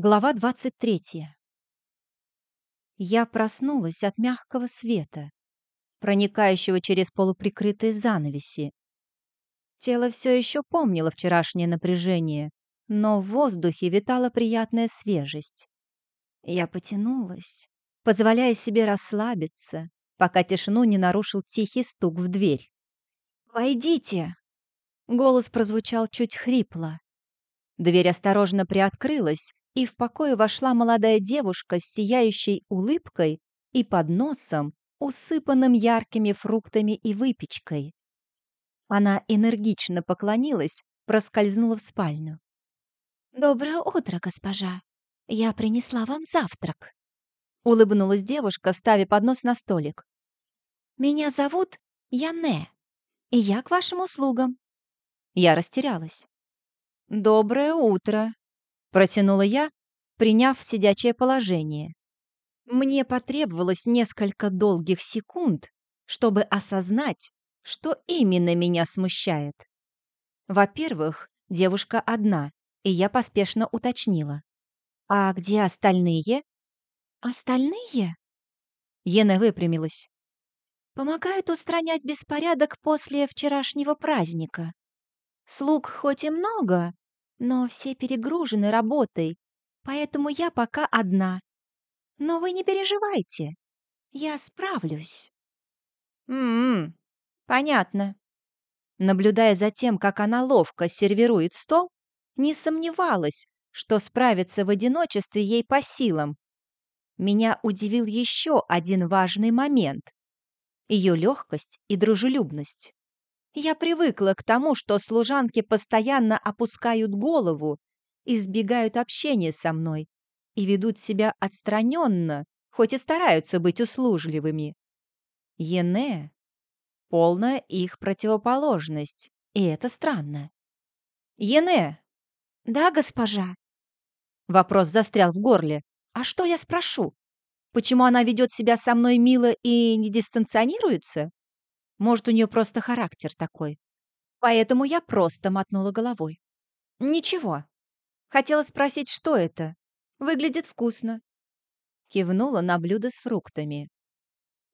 Глава 23. Я проснулась от мягкого света, проникающего через полуприкрытые занавеси. Тело все еще помнило вчерашнее напряжение, но в воздухе витала приятная свежесть. Я потянулась, позволяя себе расслабиться, пока тишину не нарушил тихий стук в дверь. «Войдите!» Голос прозвучал чуть хрипло. Дверь осторожно приоткрылась, и в покое вошла молодая девушка с сияющей улыбкой и подносом, усыпанным яркими фруктами и выпечкой. Она энергично поклонилась, проскользнула в спальню. «Доброе утро, госпожа. Я принесла вам завтрак», — улыбнулась девушка, ставя поднос на столик. «Меня зовут Яне, и я к вашим услугам». Я растерялась. «Доброе утро», Протянула я, приняв сидячее положение. Мне потребовалось несколько долгих секунд, чтобы осознать, что именно меня смущает. Во-первых, девушка одна, и я поспешно уточнила. «А где остальные?» «Остальные?» Ена выпрямилась. «Помогают устранять беспорядок после вчерашнего праздника. Слуг хоть и много, но все перегружены работой, поэтому я пока одна. Но вы не переживайте, я справлюсь. М-м, понятно. Наблюдая за тем, как она ловко сервирует стол, не сомневалась, что справиться в одиночестве ей по силам. Меня удивил еще один важный момент — ее легкость и дружелюбность. Я привыкла к тому, что служанки постоянно опускают голову, избегают общения со мной и ведут себя отстраненно, хоть и стараются быть услужливыми. Ене — полная их противоположность, и это странно. «Ене!» «Да, госпожа?» Вопрос застрял в горле. «А что я спрошу? Почему она ведет себя со мной мило и не дистанционируется?» Может, у нее просто характер такой. Поэтому я просто мотнула головой. Ничего. Хотела спросить, что это. Выглядит вкусно. Кивнула на блюдо с фруктами.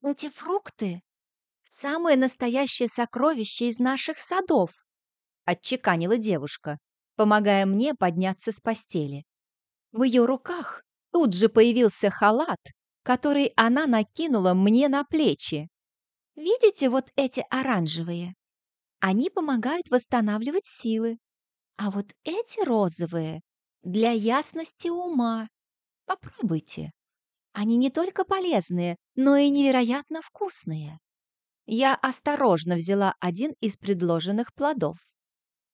Эти фрукты — самое настоящее сокровище из наших садов, отчеканила девушка, помогая мне подняться с постели. В ее руках тут же появился халат, который она накинула мне на плечи. Видите вот эти оранжевые? Они помогают восстанавливать силы. А вот эти розовые для ясности ума. Попробуйте. Они не только полезные, но и невероятно вкусные. Я осторожно взяла один из предложенных плодов.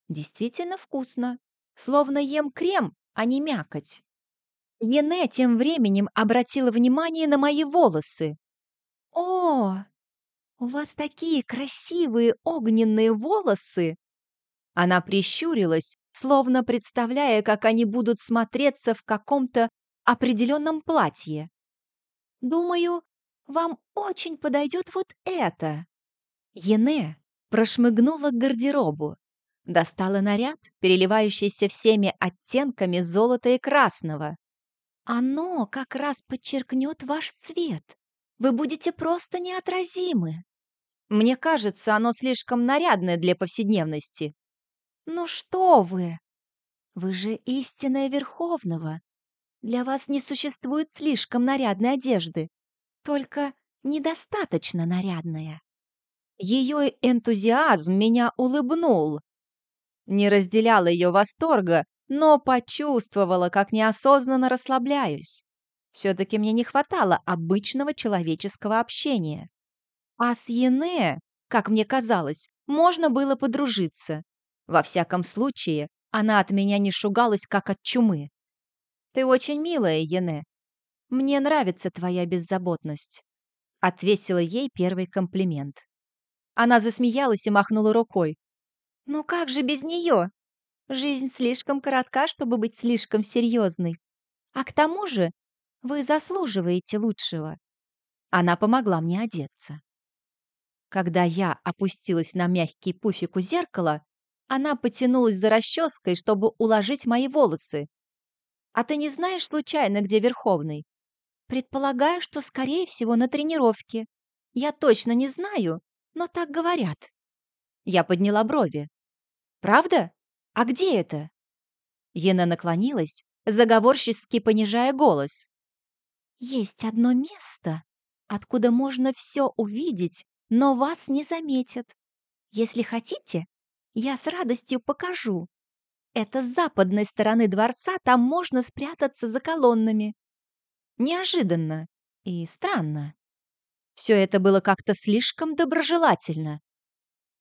Действительно вкусно, словно ем крем, а не мякоть. Ене тем временем обратила внимание на мои волосы. «О, «У вас такие красивые огненные волосы!» Она прищурилась, словно представляя, как они будут смотреться в каком-то определенном платье. «Думаю, вам очень подойдет вот это!» Ене прошмыгнула к гардеробу, достала наряд, переливающийся всеми оттенками золота и красного. «Оно как раз подчеркнет ваш цвет. Вы будете просто неотразимы!» Мне кажется, оно слишком нарядное для повседневности. Ну что вы? Вы же истинная Верховного. Для вас не существует слишком нарядной одежды, только недостаточно нарядная. Ее энтузиазм меня улыбнул. Не разделяла ее восторга, но почувствовала, как неосознанно расслабляюсь. Все-таки мне не хватало обычного человеческого общения. А с Ене, как мне казалось, можно было подружиться. Во всяком случае, она от меня не шугалась, как от чумы. «Ты очень милая, Ене. Мне нравится твоя беззаботность», — отвесила ей первый комплимент. Она засмеялась и махнула рукой. «Ну как же без нее? Жизнь слишком коротка, чтобы быть слишком серьезной. А к тому же вы заслуживаете лучшего». Она помогла мне одеться. Когда я опустилась на мягкий пуфик у зеркала, она потянулась за расческой, чтобы уложить мои волосы. А ты не знаешь случайно, где Верховный? Предполагаю, что, скорее всего, на тренировке. Я точно не знаю, но так говорят. Я подняла брови. Правда? А где это? Ена наклонилась, заговорчески понижая голос. Есть одно место, откуда можно все увидеть, но вас не заметят. Если хотите, я с радостью покажу. Это с западной стороны дворца, там можно спрятаться за колоннами. Неожиданно и странно. Все это было как-то слишком доброжелательно.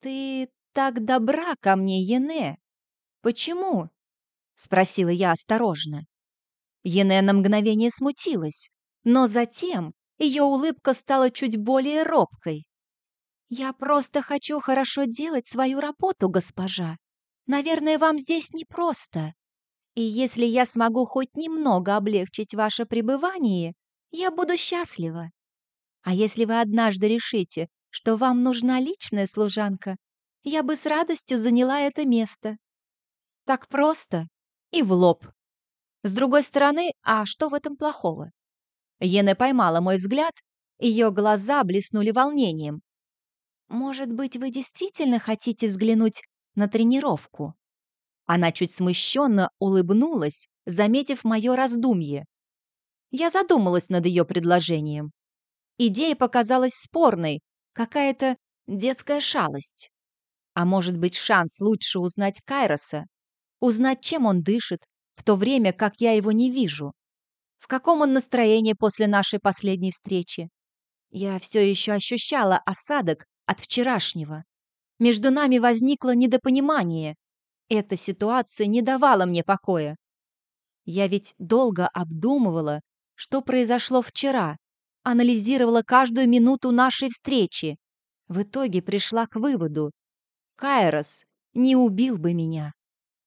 «Ты так добра ко мне, Ене. Почему?» — спросила я осторожно. Ене на мгновение смутилась, но затем ее улыбка стала чуть более робкой. «Я просто хочу хорошо делать свою работу, госпожа. Наверное, вам здесь непросто. И если я смогу хоть немного облегчить ваше пребывание, я буду счастлива. А если вы однажды решите, что вам нужна личная служанка, я бы с радостью заняла это место. Так просто и в лоб. С другой стороны, а что в этом плохого? Ене поймала мой взгляд, ее глаза блеснули волнением. «Может быть, вы действительно хотите взглянуть на тренировку?» Она чуть смущенно улыбнулась, заметив мое раздумье. Я задумалась над ее предложением. Идея показалась спорной, какая-то детская шалость. А может быть, шанс лучше узнать Кайроса, узнать, чем он дышит, в то время как я его не вижу. В каком он настроении после нашей последней встречи? Я все еще ощущала осадок от вчерашнего. Между нами возникло недопонимание. Эта ситуация не давала мне покоя. Я ведь долго обдумывала, что произошло вчера, анализировала каждую минуту нашей встречи. В итоге пришла к выводу. Кайрос не убил бы меня.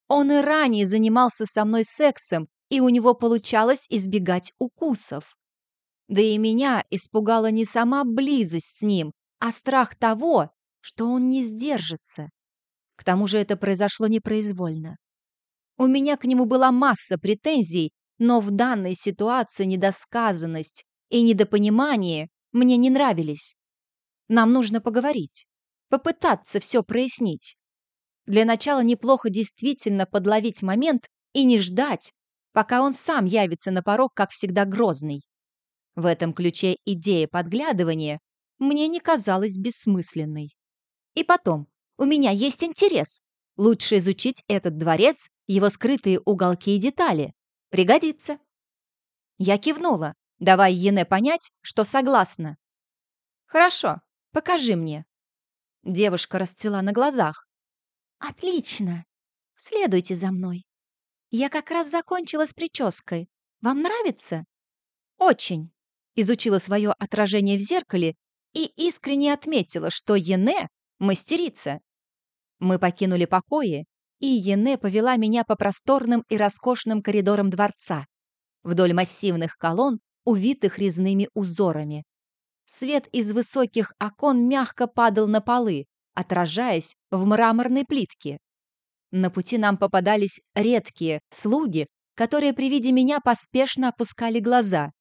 Он и ранее занимался со мной сексом, и у него получалось избегать укусов. Да и меня испугала не сама близость с ним, а страх того, что он не сдержится. К тому же это произошло непроизвольно. У меня к нему была масса претензий, но в данной ситуации недосказанность и недопонимание мне не нравились. Нам нужно поговорить, попытаться все прояснить. Для начала неплохо действительно подловить момент и не ждать, пока он сам явится на порог, как всегда, грозный. В этом ключе идея подглядывания мне не казалась бессмысленной. И потом, у меня есть интерес. Лучше изучить этот дворец, его скрытые уголки и детали. Пригодится. Я кивнула, давая Ене понять, что согласна. Хорошо, покажи мне. Девушка расцвела на глазах. Отлично. Следуйте за мной. Я как раз закончила с прической. Вам нравится? Очень. Изучила свое отражение в зеркале и искренне отметила, что Ене мастерица. Мы покинули покои, и Ене повела меня по просторным и роскошным коридорам дворца, вдоль массивных колонн, увитых резными узорами. Свет из высоких окон мягко падал на полы, отражаясь в мраморной плитке. На пути нам попадались редкие слуги, которые при виде меня поспешно опускали глаза.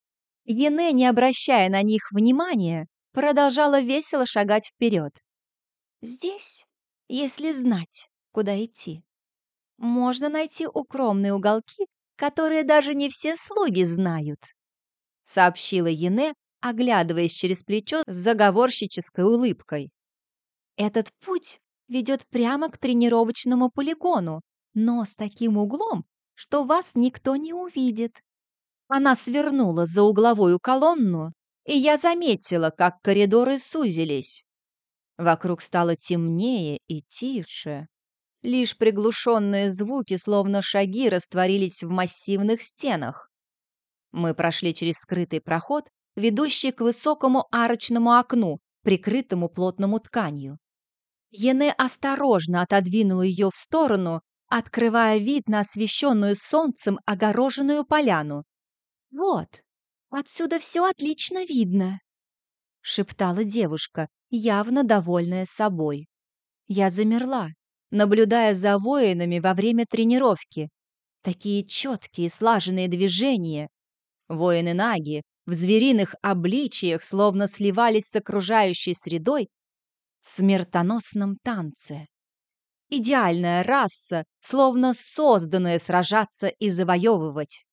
Ене, не обращая на них внимания, продолжала весело шагать вперед. Здесь, если знать, куда идти, можно найти укромные уголки, которые даже не все слуги знают, сообщила Ене, оглядываясь через плечо с заговорщической улыбкой. Этот путь ведет прямо к тренировочному полигону, но с таким углом, что вас никто не увидит. Она свернула за угловую колонну, и я заметила, как коридоры сузились. Вокруг стало темнее и тише. Лишь приглушенные звуки, словно шаги, растворились в массивных стенах. Мы прошли через скрытый проход, ведущий к высокому арочному окну, прикрытому плотному тканью. Ене осторожно отодвинула ее в сторону, открывая вид на освещенную солнцем огороженную поляну. «Вот, отсюда все отлично видно», — шептала девушка, явно довольная собой. Я замерла, наблюдая за воинами во время тренировки. Такие четкие, слаженные движения. Воины Наги в звериных обличиях словно сливались с окружающей средой в смертоносном танце. Идеальная раса, словно созданная сражаться и завоевывать.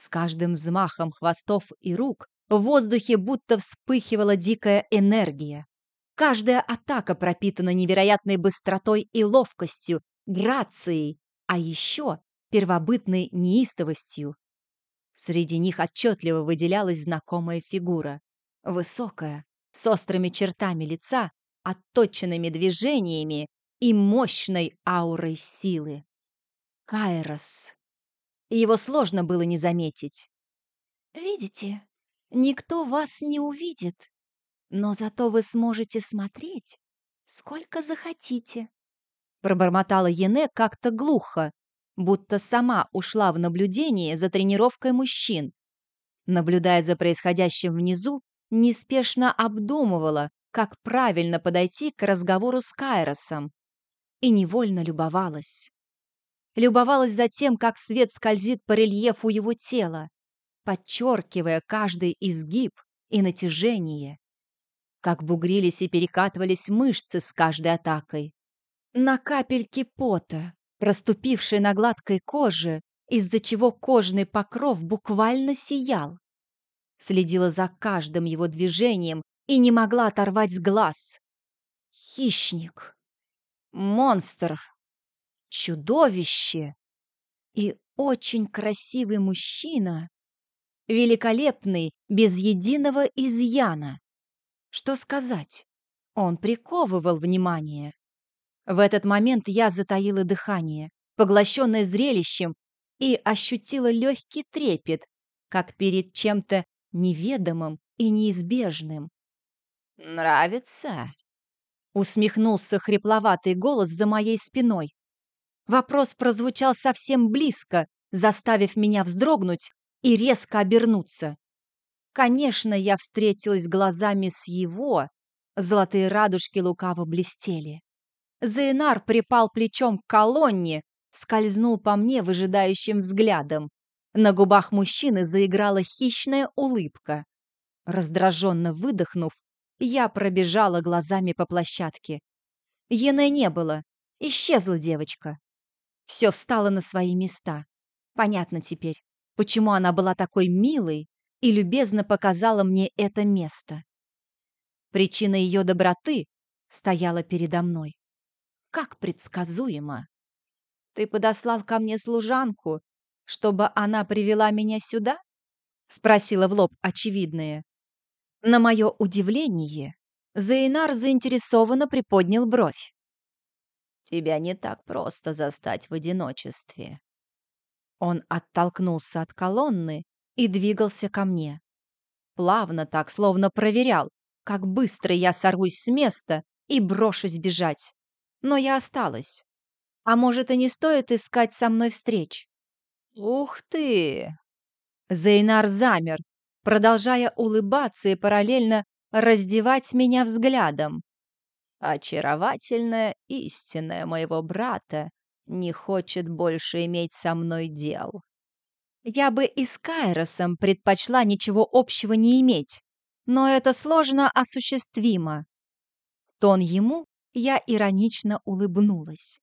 С каждым взмахом хвостов и рук в воздухе будто вспыхивала дикая энергия. Каждая атака пропитана невероятной быстротой и ловкостью, грацией, а еще первобытной неистовостью. Среди них отчетливо выделялась знакомая фигура. Высокая, с острыми чертами лица, отточенными движениями и мощной аурой силы. Кайрос. Его сложно было не заметить. «Видите, никто вас не увидит, но зато вы сможете смотреть, сколько захотите», пробормотала Ене как-то глухо, будто сама ушла в наблюдение за тренировкой мужчин. Наблюдая за происходящим внизу, неспешно обдумывала, как правильно подойти к разговору с Кайросом. И невольно любовалась. Любовалась за тем, как свет скользит по рельефу его тела, подчеркивая каждый изгиб и натяжение. Как бугрились и перекатывались мышцы с каждой атакой. На капельки пота, проступившей на гладкой коже, из-за чего кожный покров буквально сиял. Следила за каждым его движением и не могла оторвать глаз. Хищник, монстр, чудовище и очень красивый мужчина, великолепный, без единого изъяна. Что сказать? Он приковывал внимание. В этот момент я затаила дыхание, поглощенное зрелищем, и ощутила легкий трепет, как перед чем-то неведомым и неизбежным. «Нравится?» — усмехнулся хрипловатый голос за моей спиной. Вопрос прозвучал совсем близко, заставив меня вздрогнуть и резко обернуться. Конечно, я встретилась глазами с его, золотые радужки лукаво блестели. Зейнар припал плечом к колонне, скользнул по мне выжидающим взглядом. На губах мужчины заиграла хищная улыбка. Раздраженно выдохнув, я пробежала глазами по площадке. Ены не было. Исчезла девочка. Все встало на свои места. Понятно теперь, почему она была такой милой и любезно показала мне это место. Причина ее доброты стояла передо мной как предсказуемо. Ты подослал ко мне служанку, чтобы она привела меня сюда? Спросила в лоб очевидное. На мое удивление, Зейнар заинтересованно приподнял бровь. Тебя не так просто застать в одиночестве. Он оттолкнулся от колонны и двигался ко мне. Плавно так, словно проверял, как быстро я сорвусь с места и брошусь бежать но я осталась. А может, и не стоит искать со мной встреч? Ух ты! Зейнар замер, продолжая улыбаться и параллельно раздевать меня взглядом. Очаровательная истинная моего брата не хочет больше иметь со мной дел. Я бы и с Кайросом предпочла ничего общего не иметь, но это сложно осуществимо. Тон ему я иронично улыбнулась.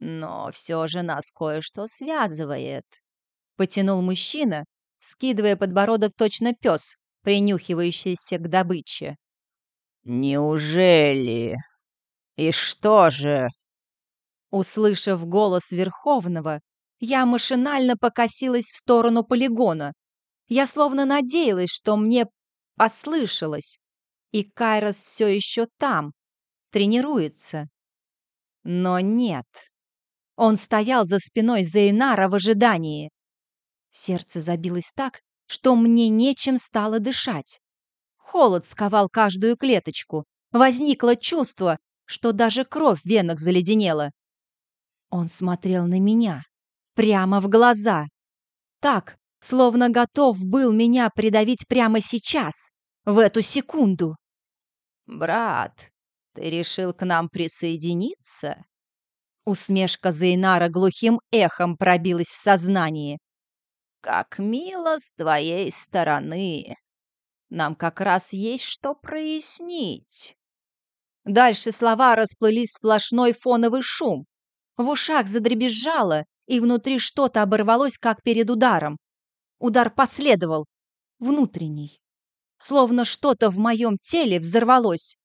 «Но все же нас кое-что связывает», — потянул мужчина, скидывая подбородок точно пес, принюхивающийся к добыче. «Неужели? И что же?» Услышав голос Верховного, я машинально покосилась в сторону полигона. Я словно надеялась, что мне послышалось, и Кайрос все еще там, тренируется. Но нет. Он стоял за спиной Зейнара в ожидании. Сердце забилось так, что мне нечем стало дышать. Холод сковал каждую клеточку. Возникло чувство, что даже кровь в венах заледенела. Он смотрел на меня, прямо в глаза. Так, словно готов был меня придавить прямо сейчас, в эту секунду. «Брат», ты решил к нам присоединиться? Усмешка Зейнара глухим эхом пробилась в сознании. «Как мило с твоей стороны! Нам как раз есть что прояснить!» Дальше слова расплылись в сплошной фоновый шум. В ушах задребезжало, и внутри что-то оборвалось, как перед ударом. Удар последовал, внутренний. Словно что-то в моем теле взорвалось.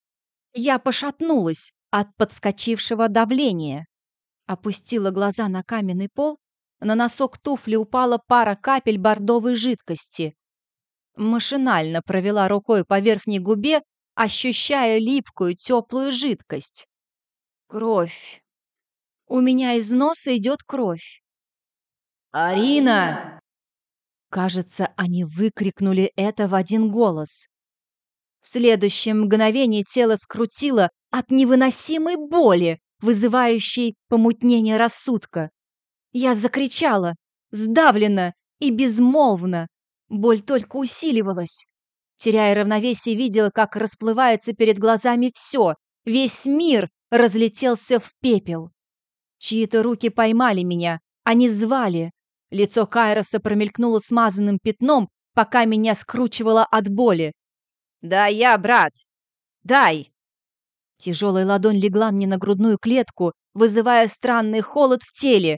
Я пошатнулась от подскочившего давления. Опустила глаза на каменный пол, на носок туфли упала пара капель бордовой жидкости. Машинально провела рукой по верхней губе, ощущая липкую теплую жидкость. Кровь. У меня из носа идет кровь. «Арина!» Кажется, они выкрикнули это в один голос. В следующее мгновение тело скрутило от невыносимой боли, вызывающей помутнение рассудка. Я закричала, сдавленно и безмолвно. Боль только усиливалась. Теряя равновесие, видела, как расплывается перед глазами все. Весь мир разлетелся в пепел. Чьи-то руки поймали меня, они звали. Лицо Кайроса промелькнуло смазанным пятном, пока меня скручивало от боли. «Да я, брат! Дай!» Тяжелая ладонь легла мне на грудную клетку, вызывая странный холод в теле.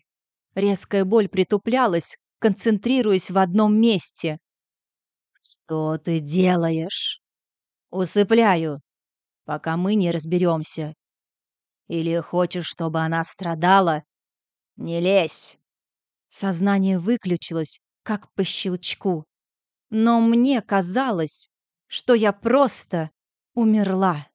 Резкая боль притуплялась, концентрируясь в одном месте. «Что ты делаешь?» «Усыпляю, пока мы не разберемся. Или хочешь, чтобы она страдала? Не лезь!» Сознание выключилось, как по щелчку. Но мне казалось, что я просто умерла.